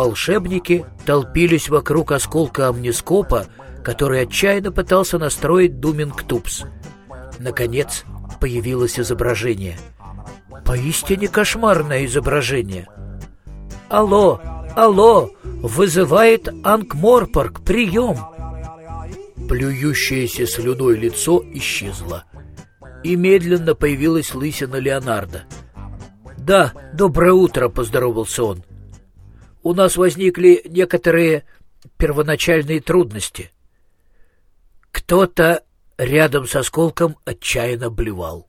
Волшебники толпились вокруг осколка амнископа, который отчаянно пытался настроить Думинг Тупс. Наконец появилось изображение. Поистине кошмарное изображение. «Алло! Алло! Вызывает Ангморпорг! Прием!» Плюющееся слюной лицо исчезло. И медленно появилась лысина Леонардо. «Да, доброе утро!» — поздоровался он. «У нас возникли некоторые первоначальные трудности. Кто-то рядом со осколком отчаянно блевал.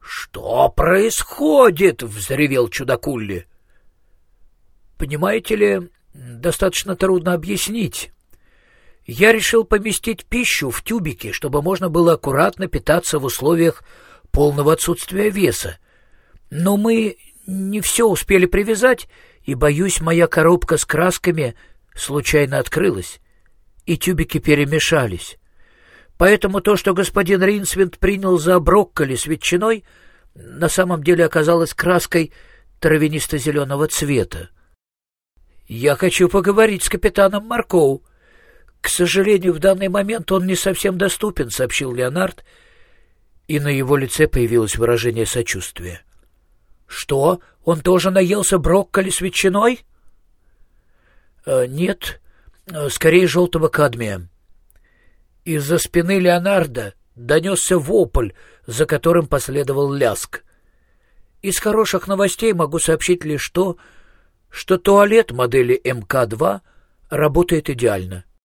«Что происходит?» — взревел чудакулли. «Понимаете ли, достаточно трудно объяснить. Я решил поместить пищу в тюбики, чтобы можно было аккуратно питаться в условиях полного отсутствия веса. Но мы не все успели привязать, и, боюсь, моя коробка с красками случайно открылась, и тюбики перемешались. Поэтому то, что господин Ринсвинд принял за брокколи с ветчиной, на самом деле оказалось краской травянисто-зеленого цвета. «Я хочу поговорить с капитаном Маркоу. К сожалению, в данный момент он не совсем доступен», — сообщил Леонард, и на его лице появилось выражение сочувствия. «Что? Он тоже наелся брокколи с ветчиной?» «Э, «Нет, э, скорее желтого кадмия». Из-за спины Леонардо донесся вопль, за которым последовал ляск. Из хороших новостей могу сообщить лишь то, что туалет модели МК-2 работает идеально.